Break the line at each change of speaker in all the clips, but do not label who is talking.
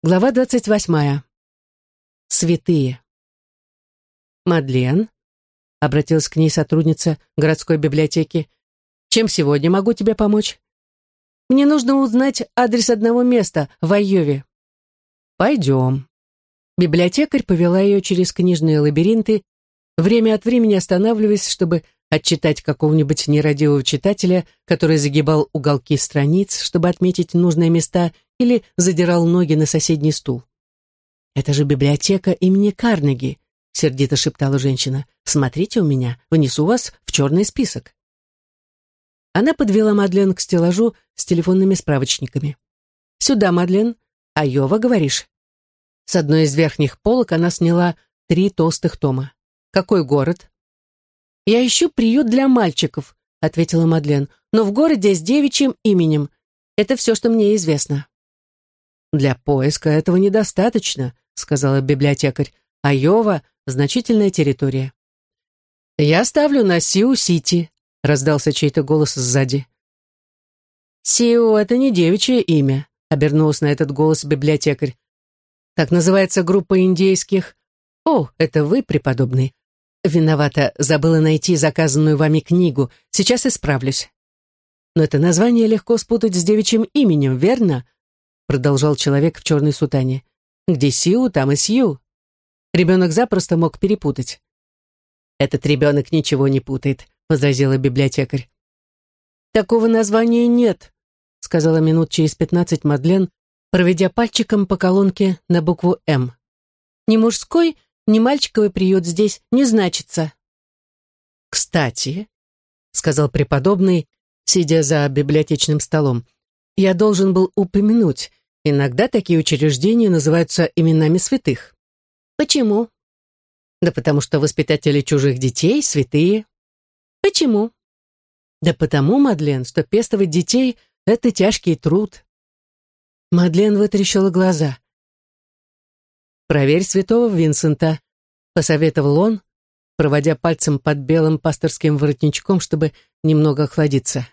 Глава двадцать восьмая. Святые. «Мадлен», — обратилась к ней сотрудница городской библиотеки, «чем сегодня могу тебе помочь?» «Мне нужно узнать адрес одного места в Айове». «Пойдем». Библиотекарь повела ее через книжные лабиринты, время от времени останавливаясь, чтобы отчитать какого-нибудь нерадивого читателя, который загибал уголки страниц, чтобы отметить нужные места или задирал ноги на соседний стул. «Это же библиотека имени Карнеги», — сердито шептала женщина. «Смотрите у меня, внесу вас в черный список». Она подвела Мадлен к стеллажу с телефонными справочниками. «Сюда, Мадлен. Айова, говоришь?» С одной из верхних полок она сняла три толстых тома. «Какой город?» «Я ищу приют для мальчиков», — ответила Мадлен, «но в городе с девичьим именем. Это все, что мне известно». «Для поиска этого недостаточно», — сказала библиотекарь. «Айова — значительная территория». «Я ставлю на Сиу-Сити», — раздался чей-то голос сзади. «Сиу — это не девичье имя», — обернулся на этот голос библиотекарь. «Так называется группа индейских...» «О, это вы, преподобный. Виновата, забыла найти заказанную вами книгу. Сейчас исправлюсь». «Но это название легко спутать с девичьим именем, верно?» Продолжал человек в черной сутане. «Где Сиу, там и Сью». Ребенок запросто мог перепутать. «Этот ребенок ничего не путает», — возразила библиотекарь. «Такого названия нет», — сказала минут через пятнадцать Мадлен, проведя пальчиком по колонке на букву «М». «Ни мужской, ни мальчиковый приют здесь не значится». «Кстати», — сказал преподобный, сидя за библиотечным столом, «я должен был упомянуть, Иногда такие учреждения называются именами святых. Почему? Да потому что воспитатели чужих детей святые. Почему? Да потому, Мадлен, что пестовать детей — это тяжкий труд. Мадлен вытрящила глаза. «Проверь святого Винсента», — посоветовал он, проводя пальцем под белым пасторским воротничком, чтобы немного охладиться.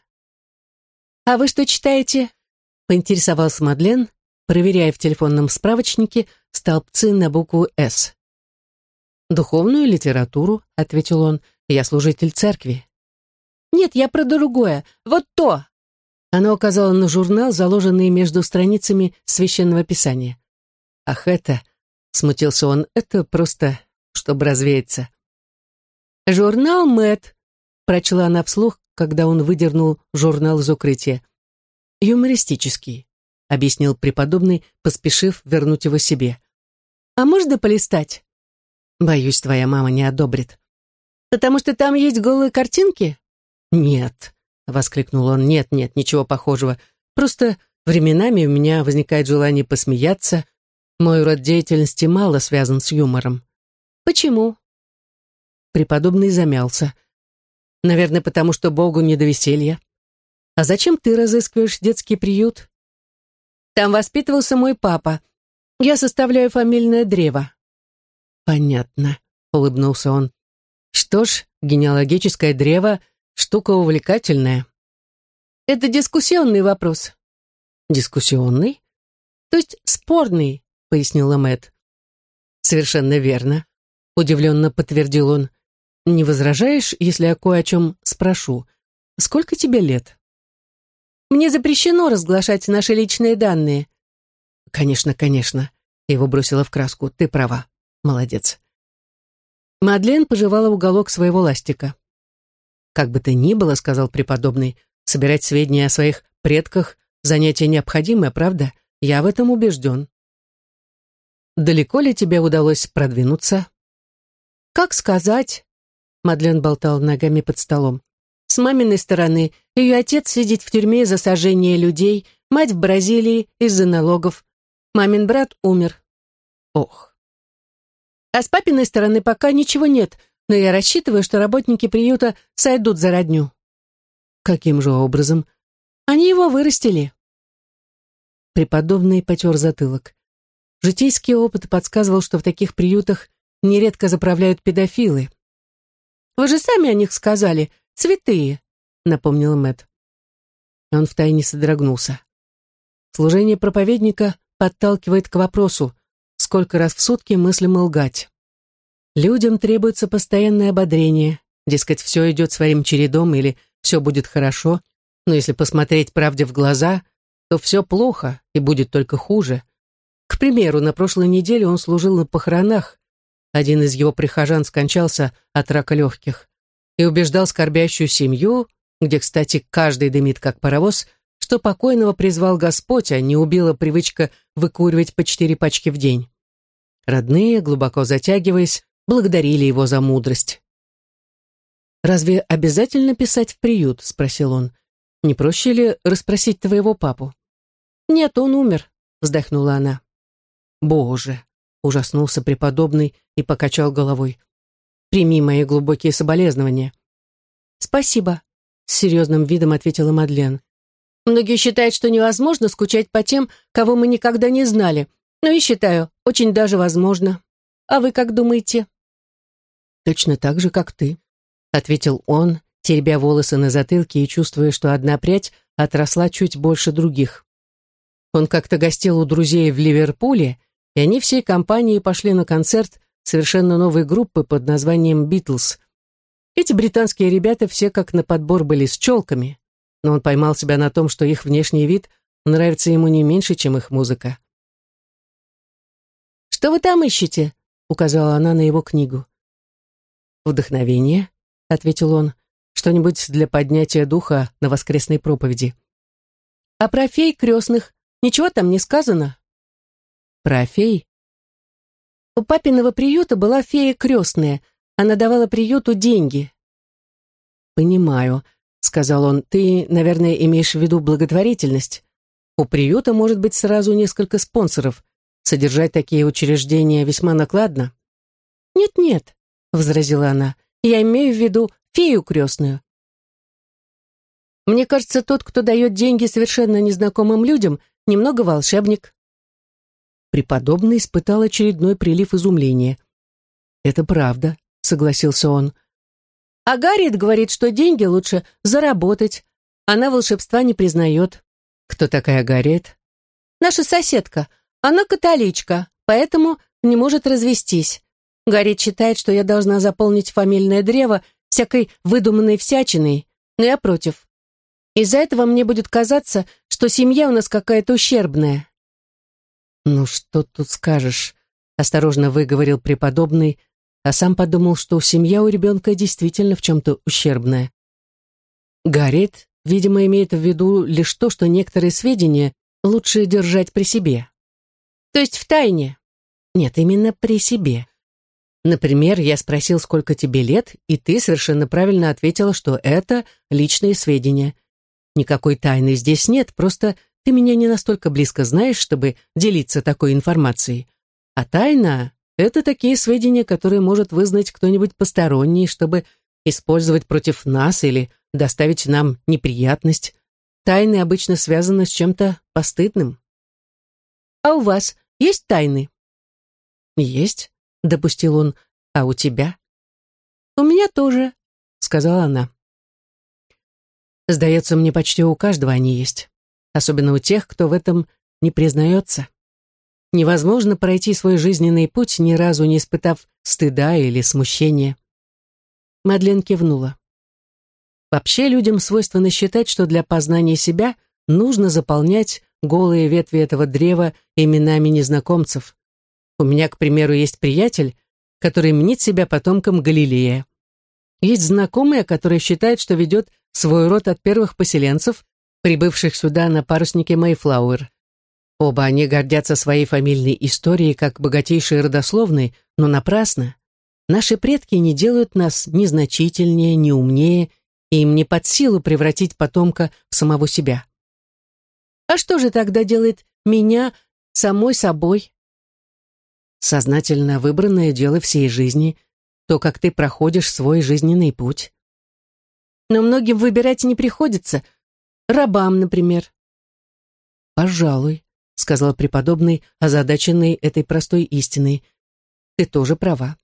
«А вы что читаете?» — поинтересовался Мадлен, проверяя в телефонном справочнике столбцы на букву «С». «Духовную литературу», — ответил он, — «я служитель церкви». «Нет, я про другое. Вот то!» Она указала на журнал, заложенный между страницами священного писания. «Ах, это...» — смутился он. «Это просто, чтобы развеяться». «Журнал Мэт», — прочла она вслух, когда он выдернул журнал из укрытия. «Юмористический» объяснил преподобный, поспешив вернуть его себе. «А можно полистать?» «Боюсь, твоя мама не одобрит». «Потому что там есть голые картинки?» «Нет», — воскликнул он, «нет, нет, ничего похожего. Просто временами у меня возникает желание посмеяться. Мой род деятельности мало связан с юмором». «Почему?» Преподобный замялся. «Наверное, потому что Богу не до веселья. А зачем ты разыскиваешь детский приют?» Там воспитывался мой папа. Я составляю фамильное древо». «Понятно», — улыбнулся он. «Что ж, генеалогическое древо — штука увлекательная». «Это дискуссионный вопрос». «Дискуссионный?» «То есть спорный», — пояснила Мэтт. «Совершенно верно», — удивленно подтвердил он. «Не возражаешь, если я кое о чем спрошу? Сколько тебе лет?» Мне запрещено разглашать наши личные данные». «Конечно, конечно», — его бросила в краску. «Ты права. Молодец». Мадлен пожевала уголок своего ластика. «Как бы то ни было, — сказал преподобный, — собирать сведения о своих предках — занятие необходимое, правда? Я в этом убежден». «Далеко ли тебе удалось продвинуться?» «Как сказать?» — Мадлен болтал ногами под столом. С маминой стороны ее отец сидит в тюрьме за сожжение людей, мать в Бразилии из-за налогов. Мамин брат умер. Ох. А с папиной стороны пока ничего нет, но я рассчитываю, что работники приюта сойдут за родню. Каким же образом? Они его вырастили. Преподобный потер затылок. Житейский опыт подсказывал, что в таких приютах нередко заправляют педофилы. Вы же сами о них сказали — «Цветы», — напомнил Мэт. Он втайне содрогнулся. Служение проповедника подталкивает к вопросу, сколько раз в сутки мыслим лгать. Людям требуется постоянное ободрение, дескать, все идет своим чередом или все будет хорошо, но если посмотреть правде в глаза, то все плохо и будет только хуже. К примеру, на прошлой неделе он служил на похоронах, один из его прихожан скончался от рака легких и убеждал скорбящую семью, где, кстати, каждый дымит как паровоз, что покойного призвал Господь, а не убила привычка выкуривать по четыре пачки в день. Родные, глубоко затягиваясь, благодарили его за мудрость. «Разве обязательно писать в приют?» — спросил он. «Не проще ли расспросить твоего папу?» «Нет, он умер», — вздохнула она. «Боже!» — ужаснулся преподобный и покачал головой. «Прими мои глубокие соболезнования». «Спасибо», — с серьезным видом ответила Мадлен. Многие считают, что невозможно скучать по тем, кого мы никогда не знали. Но и считаю, очень даже возможно. А вы как думаете? Точно так же, как ты, ответил он, теребя волосы на затылке и чувствуя, что одна прядь отросла чуть больше других. Он как-то гостил у друзей в Ливерпуле, и они всей компанией пошли на концерт совершенно новой группы под названием «Битлз». Эти британские ребята все как на подбор были с челками, но он поймал себя на том, что их внешний вид нравится ему не меньше, чем их музыка. «Что вы там ищете?» — указала она на его книгу. «Вдохновение», — ответил он, — «что-нибудь для поднятия духа на воскресной проповеди». «А про фей крестных ничего там не сказано?» «Про фей?» У папиного приюта была фея крестная. Она давала приюту деньги. «Понимаю», сказал он, ты, наверное, имеешь в виду благотворительность. У приюта может быть сразу несколько спонсоров. Содержать такие учреждения весьма накладно. Нет-нет, возразила она, я имею в виду фею крестную. Мне кажется, тот, кто дает деньги совершенно незнакомым людям, немного волшебник. Преподобный испытал очередной прилив изумления. «Это правда», — согласился он. А Гарриет говорит, что деньги лучше заработать. Она волшебства не признает. Кто такая Гарриет? Наша соседка. Она католичка, поэтому не может развестись. Гарриет считает, что я должна заполнить фамильное древо всякой выдуманной всячиной, но я против. Из-за этого мне будет казаться, что семья у нас какая-то ущербная. «Ну что тут скажешь?» — осторожно выговорил преподобный, а сам подумал, что семья у ребенка действительно в чем-то ущербная. Гарриет, видимо, имеет в виду лишь то, что некоторые сведения лучше держать при себе. То есть в тайне? Нет, именно при себе. Например, я спросил, сколько тебе лет, и ты совершенно правильно ответила, что это личные сведения. Никакой тайны здесь нет, просто ты меня не настолько близко знаешь, чтобы делиться такой информацией. А тайна это такие сведения, которые может вызнать кто-нибудь посторонний, чтобы использовать против нас или доставить нам неприятность. Тайны обычно связаны с чем-то постыдным. А у вас есть тайны? Есть, допустил он. А у тебя? У меня тоже, сказала она. Сдается мне, почти у каждого они есть. Особенно у тех, кто в этом не признается. Невозможно пройти свой жизненный путь, ни разу не испытав стыда или смущения. Мадлен кивнула. Вообще людям свойственно считать, что для познания себя нужно заполнять голые ветви этого древа именами незнакомцев. У меня, к примеру, есть приятель, который мнит себя потомком Галилея. Есть знакомая, которая считает, что ведет свой род от первых поселенцев, прибывших сюда на паруснике Мэйфлауэр. Оба они гордятся своей фамильной историей как богатейшей родословной, но напрасно. Наши предки не делают нас ни значительнее, ни умнее, и им не под силу превратить потомка в самого себя. А что же тогда делает меня самой собой? Сознательно выбранное дело всей жизни, то, как ты проходишь свой жизненный путь. Но многим выбирать не приходится, рабам, например. Пожалуй, — сказал преподобный, озадаченный этой простой истиной. «Ты тоже права».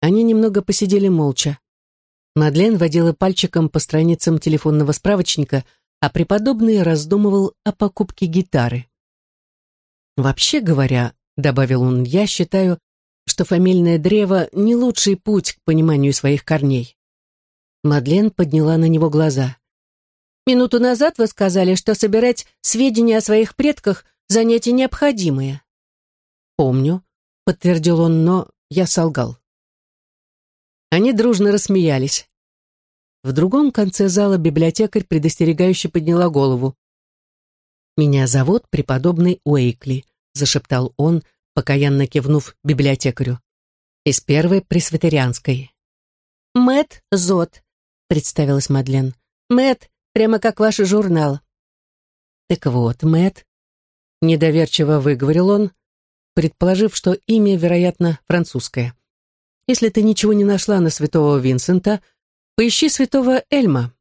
Они немного посидели молча. Мадлен водила пальчиком по страницам телефонного справочника, а преподобный раздумывал о покупке гитары. «Вообще говоря», — добавил он, — «я считаю, что фамильное древо — не лучший путь к пониманию своих корней». Мадлен подняла на него глаза. «Минуту назад вы сказали, что собирать сведения о своих предках — занятие необходимое». «Помню», — подтвердил он, но я солгал. Они дружно рассмеялись. В другом конце зала библиотекарь предостерегающе подняла голову. «Меня зовут преподобный Уэйкли», — зашептал он, покаянно кивнув библиотекарю. «Из первой пресвитерианской».
Мэт Зот», — представилась Мадлен. Мэт, прямо как ваш журнал».
«Так вот, Мэт, недоверчиво выговорил он, предположив, что имя, вероятно, французское. Если ты ничего не нашла на святого Винсента, поищи святого Эльма.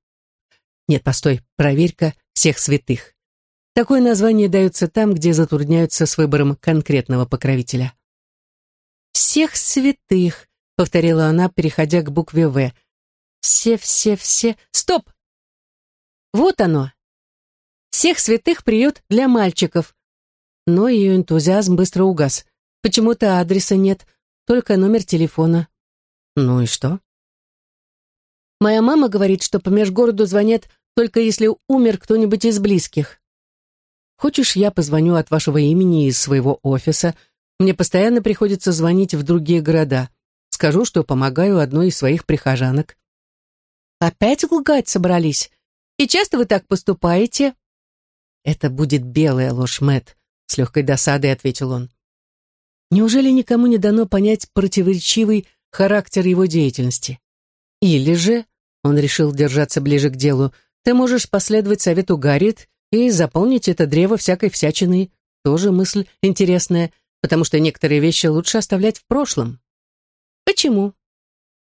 Нет, постой, проверь-ка всех святых. Такое название дается там, где затрудняются с выбором конкретного покровителя.
«Всех святых», — повторила она, переходя к букве «В». «Все-все-все...» «Стоп!» «Вот оно!» «Всех святых приют для мальчиков». Но ее энтузиазм быстро угас. Почему-то адреса нет, только номер телефона.
Ну и что?
Моя мама говорит, что по межгороду звонят только если умер кто-нибудь из близких.
Хочешь, я позвоню от вашего имени из своего офиса? Мне постоянно приходится звонить в другие города. Скажу, что помогаю одной из своих прихожанок.
Опять лгать собрались? И часто вы так поступаете?
Это будет белая ложь, Мэтт, с легкой досадой ответил он. Неужели никому не дано понять противоречивый характер его деятельности? Или же, он решил держаться ближе к делу, ты можешь последовать совету Гарриет и заполнить это древо всякой всячиной. Тоже мысль интересная, потому что некоторые вещи лучше оставлять в прошлом.
Почему?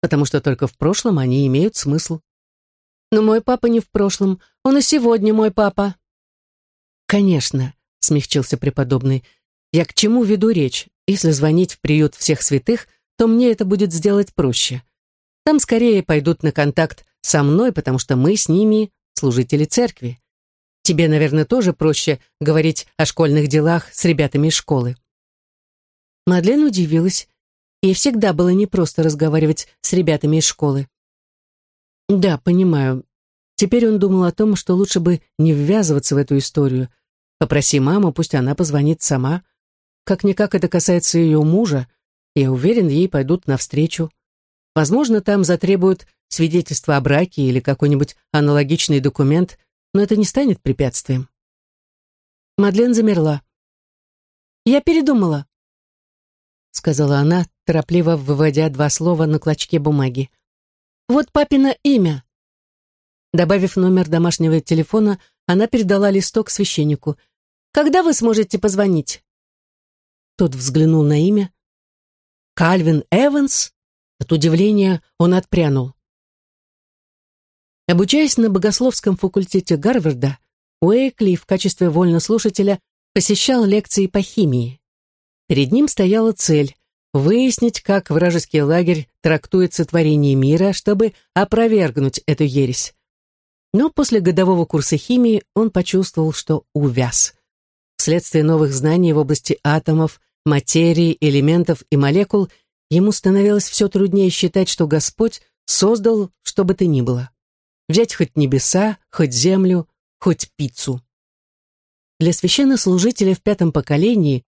Потому что только в прошлом они имеют смысл.
Но мой папа не в прошлом, он и сегодня мой папа.
Конечно, смягчился преподобный, я к чему веду речь? Если звонить в приют всех святых, то мне это будет сделать проще. Там скорее пойдут на контакт со мной, потому что мы с ними служители церкви. Тебе, наверное, тоже проще говорить о школьных делах с ребятами из школы. Мадлен удивилась. Ей всегда было непросто разговаривать с ребятами из школы. Да, понимаю. Теперь он думал о том, что лучше бы не ввязываться в эту историю. Попроси маму, пусть она позвонит сама. Как-никак это касается ее мужа. Я уверен, ей пойдут навстречу. Возможно, там затребуют свидетельство о браке или какой-нибудь аналогичный документ, но это не станет препятствием. Мадлен замерла.
«Я передумала», —
сказала она, торопливо выводя два слова на клочке бумаги.
«Вот папино имя».
Добавив номер домашнего телефона, она передала листок священнику.
«Когда вы сможете позвонить?»
Тот взглянул на имя. «Кальвин Эванс?» От удивления он отпрянул. Обучаясь на богословском факультете Гарварда, Уэйкли в качестве вольнослушателя посещал лекции по химии. Перед ним стояла цель – выяснить, как вражеский лагерь трактует сотворение мира, чтобы опровергнуть эту ересь. Но после годового курса химии он почувствовал, что увяз. Вследствие новых знаний в области атомов, материи, элементов и молекул ему становилось все труднее считать, что Господь создал что бы то ни было. Взять хоть небеса, хоть землю, хоть пиццу. Для священнослужителя в пятом поколении,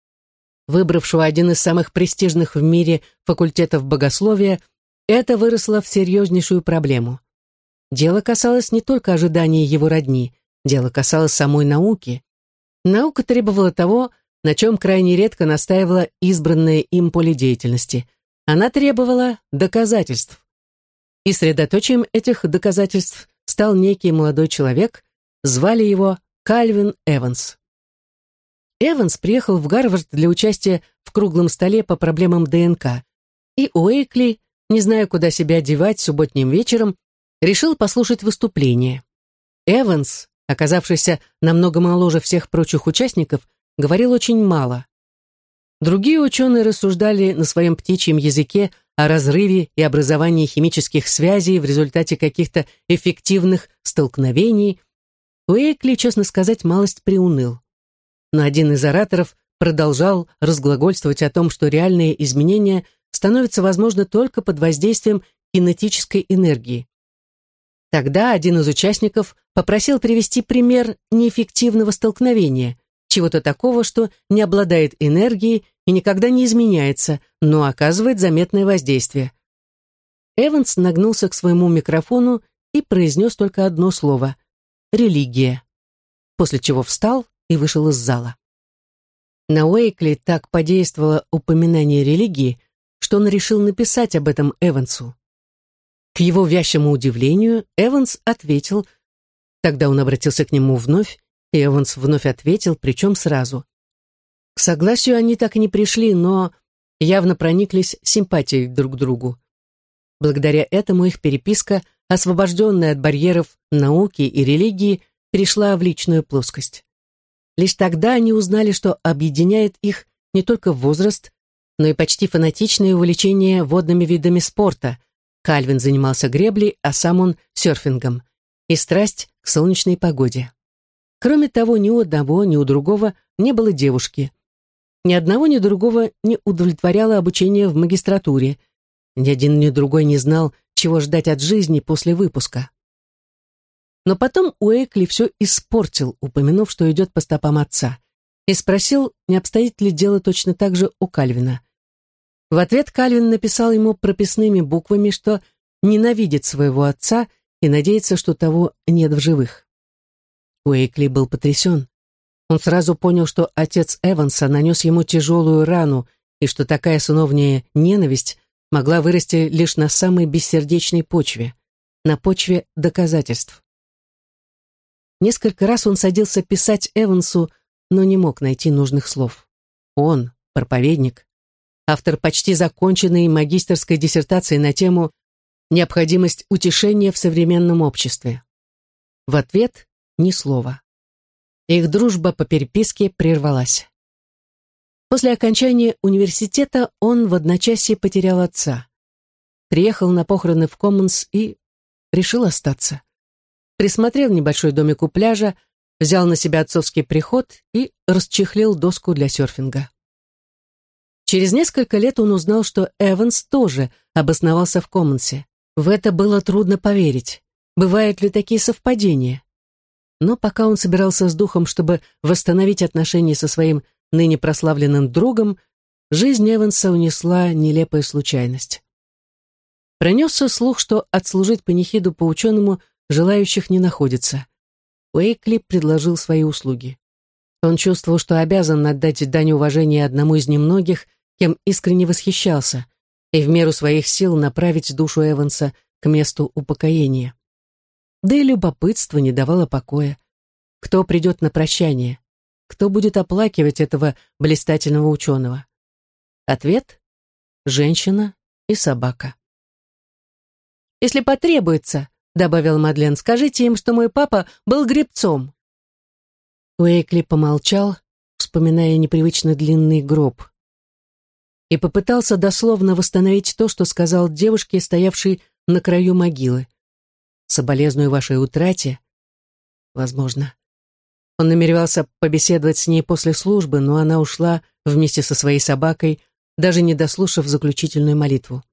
выбравшего один из самых престижных в мире факультетов богословия, это выросло в серьезнейшую проблему. Дело касалось не только ожиданий его родни, дело касалось самой науки, Наука требовала того, на чем крайне редко настаивала избранное им поле деятельности. Она требовала доказательств. И средоточием этих доказательств стал некий молодой человек, звали его Кальвин Эванс. Эванс приехал в Гарвард для участия в круглом столе по проблемам ДНК, и Уэйкли, не зная, куда себя девать субботним вечером, решил послушать выступление. Эванс, оказавшийся намного моложе всех прочих участников, говорил очень мало. Другие ученые рассуждали на своем птичьем языке о разрыве и образовании химических связей в результате каких-то эффективных столкновений. Уэйкли, честно сказать, малость приуныл. Но один из ораторов продолжал разглагольствовать о том, что реальные изменения становятся возможны только под воздействием кинетической энергии. Тогда один из участников попросил привести пример неэффективного столкновения, чего-то такого, что не обладает энергией и никогда не изменяется, но оказывает заметное воздействие. Эванс нагнулся к своему микрофону и произнес только одно слово — «религия», после чего встал и вышел из зала. На Уэйкли так подействовало упоминание религии, что он решил написать об этом Эвансу. К его вящему удивлению, Эванс ответил, тогда он обратился к нему вновь, и Эванс вновь ответил, причем сразу. К согласию они так и не пришли, но явно прониклись симпатией друг к другу. Благодаря этому их переписка, освобожденная от барьеров науки и религии, перешла в личную плоскость. Лишь тогда они узнали, что объединяет их не только возраст, но и почти фанатичное увлечение водными видами спорта. Кальвин занимался греблей, а сам он серфингом. И страсть к солнечной погоде. Кроме того, ни у одного, ни у другого не было девушки. Ни одного, ни другого не удовлетворяло обучение в магистратуре. Ни один, ни другой не знал, чего ждать от жизни после выпуска. Но потом Уэйкли все испортил, упомянув, что идет по стопам отца, и спросил, не обстоит ли дело точно так же у Кальвина. В ответ Кальвин написал ему прописными буквами, что ненавидит своего отца и надеется, что того нет в живых. Уэйкли был потрясен. Он сразу понял, что отец Эванса нанес ему тяжелую рану, и что такая сыновняя ненависть могла вырасти лишь на самой бессердечной почве, на почве доказательств. Несколько раз он садился писать Эвансу, но не мог найти нужных слов. Он, проповедник, автор почти законченной магистерской диссертации на тему «Необходимость утешения в современном обществе». В ответ ни слова. Их дружба по переписке прервалась. После окончания университета он в одночасье потерял отца. Приехал на похороны в Коммонс и решил остаться. Присмотрел небольшой домик у пляжа, взял на себя отцовский приход и расчехлил доску для серфинга. Через несколько лет он узнал, что Эванс тоже обосновался в Коммонсе. В это было трудно поверить. Бывают ли такие совпадения? Но пока он собирался с духом, чтобы восстановить отношения со своим ныне прославленным другом, жизнь Эванса унесла нелепая случайность. Пронесся слух, что отслужить панихиду по ученому желающих не находится. Уэйкли предложил свои услуги. Он чувствовал, что обязан отдать дань уважения одному из немногих, кем искренне восхищался, и в меру своих сил направить душу Эванса к месту упокоения. Да и любопытство не давало покоя. Кто придет на прощание? Кто будет оплакивать этого блистательного ученого? Ответ — женщина и собака. «Если потребуется», — добавил Мадлен, — «скажите им, что мой папа был гребцом». Уэйкли помолчал, вспоминая непривычно длинный гроб и попытался дословно восстановить то, что сказал девушке, стоявшей на краю могилы. «Соболезную вашей утрате?» «Возможно». Он намеревался побеседовать с ней после службы, но она ушла вместе со своей собакой, даже не дослушав заключительную молитву.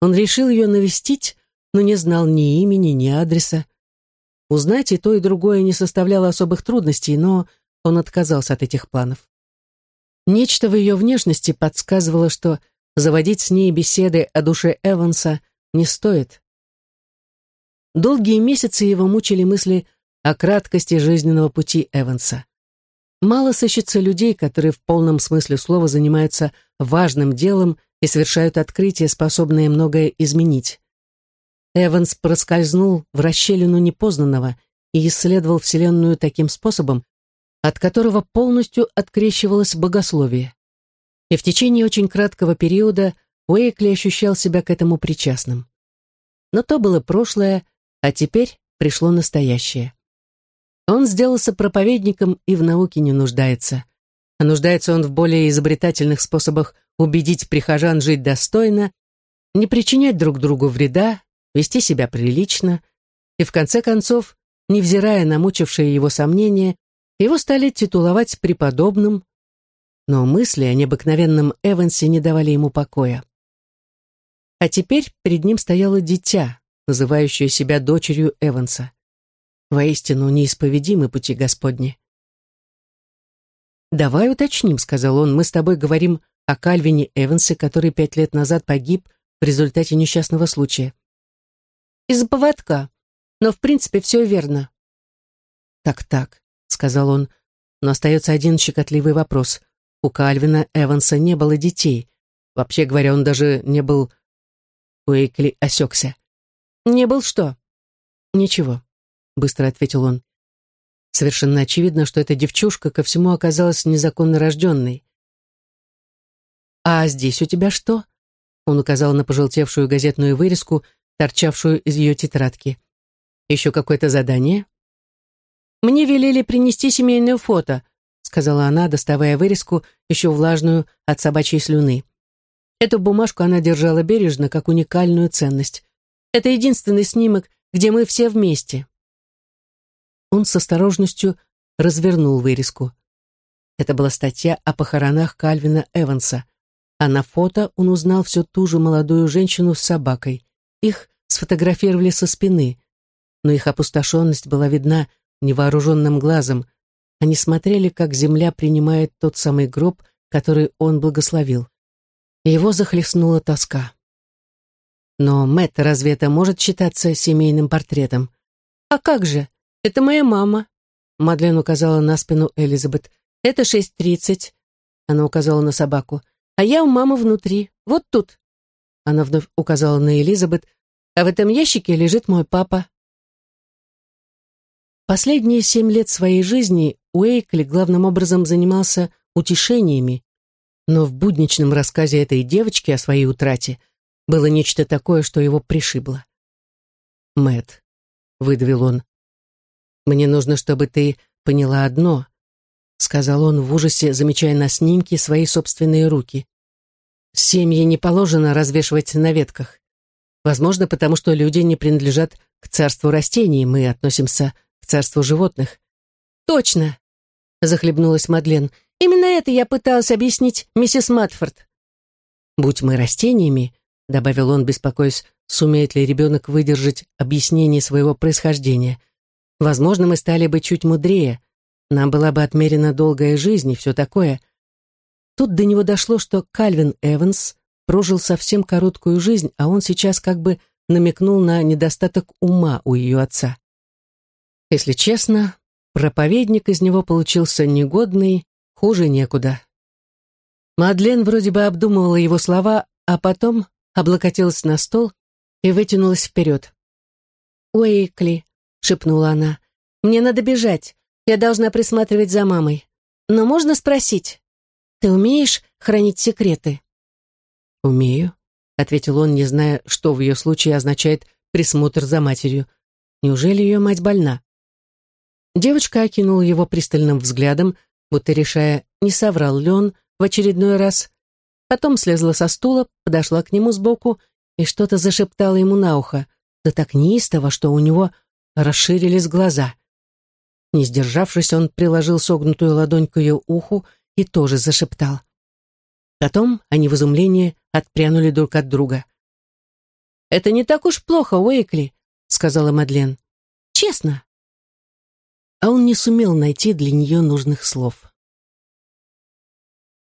Он решил ее навестить, но не знал ни имени, ни адреса. Узнать и то, и другое не составляло особых трудностей, но он отказался от этих планов. Нечто в ее внешности подсказывало, что заводить с ней беседы о душе Эванса не стоит. Долгие месяцы его мучили мысли о краткости жизненного пути Эванса. Мало сыщется людей, которые в полном смысле слова занимаются важным делом и совершают открытия, способные многое изменить. Эванс проскользнул в расщелину непознанного и исследовал Вселенную таким способом, от которого полностью открещивалось богословие. И в течение очень краткого периода Уэйкли ощущал себя к этому причастным. Но то было прошлое, а теперь пришло настоящее. Он сделался проповедником и в науке не нуждается. А нуждается он в более изобретательных способах убедить прихожан жить достойно, не причинять друг другу вреда, вести себя прилично и, в конце концов, невзирая на мучившие его сомнения, его стали титуловать преподобным, но мысли о необыкновенном Эвансе не давали ему покоя. А теперь перед ним стояло дитя, называющее себя дочерью Эванса. Воистину неисповедимы пути Господни. «Давай уточним», — сказал он, — «мы с тобой говорим о Кальвине Эвансе, который пять лет назад погиб в результате несчастного случая». «Из-за поводка, но в принципе все верно». «Так-так», — сказал он, — «но остается один щекотливый вопрос. У Кальвина Эванса не было детей. Вообще говоря, он даже не был Уэйкли осекся. «Не был что?» «Ничего», — быстро ответил он. Совершенно очевидно, что эта девчушка ко всему оказалась незаконно рожденной. «А здесь у тебя что?» Он указал на пожелтевшую газетную вырезку, торчавшую из ее тетрадки. «Еще какое-то задание?» «Мне велели принести семейное фото», сказала она, доставая вырезку, еще влажную от собачьей слюны. Эту бумажку она держала бережно, как уникальную ценность. Это единственный снимок, где мы все вместе. Он с осторожностью развернул вырезку. Это была статья о похоронах Кальвина Эванса, а на фото он узнал всю ту же молодую женщину с собакой. Их сфотографировали со спины, но их опустошенность была видна невооруженным глазом. Они смотрели, как земля принимает тот самый гроб, который он благословил. Его захлестнула тоска. Но, Мэтт, разве это может считаться семейным портретом? А как же? Это моя мама. Мадлен указала на спину Элизабет. Это шесть тридцать. Она указала на собаку. А я у мамы внутри. Вот тут. Она вновь указала на Элизабет. А в этом ящике лежит мой папа. Последние семь лет своей жизни Уэйкли главным образом занимался утешениями, но в будничном рассказе этой девочки о своей утрате было нечто такое, что его пришибло. Мэт, выдавил он, — «мне нужно, чтобы ты поняла одно», — сказал он в ужасе, замечая на снимке свои собственные руки. «Семьи не положено развешивать на ветках. Возможно, потому что люди не принадлежат к царству растений, мы относимся к царству животных». «Точно!» — захлебнулась Мадлен. Именно это я пыталась объяснить миссис Матфорд. «Будь мы растениями», — добавил он, беспокоясь, сумеет ли ребенок выдержать объяснение своего происхождения. «Возможно, мы стали бы чуть мудрее, нам была бы отмерена долгая жизнь и все такое». Тут до него дошло, что Кальвин Эванс прожил совсем короткую жизнь, а он сейчас как бы намекнул на недостаток ума у ее отца. Если честно, проповедник из него получился негодный, Хуже некуда. Мадлен вроде бы обдумывала его слова, а потом облокотилась на стол и вытянулась вперед. «Уэйкли», — шепнула она, — «мне надо бежать. Я должна присматривать за мамой. Но можно спросить, ты умеешь хранить секреты?» «Умею», — ответил он, не зная, что в ее случае означает присмотр за матерью. «Неужели ее мать больна?» Девочка окинула его пристальным взглядом, будто решая, не соврал ли он в очередной раз. Потом слезла со стула, подошла к нему сбоку и что-то зашептала ему на ухо, да так неистово, что у него расширились глаза. Не сдержавшись, он приложил согнутую ладонь к ее уху и тоже зашептал. Потом они в изумлении отпрянули друг от друга. «Это не так уж плохо, Уэйкли», — сказала Мадлен. «Честно» а он не сумел найти для нее нужных слов.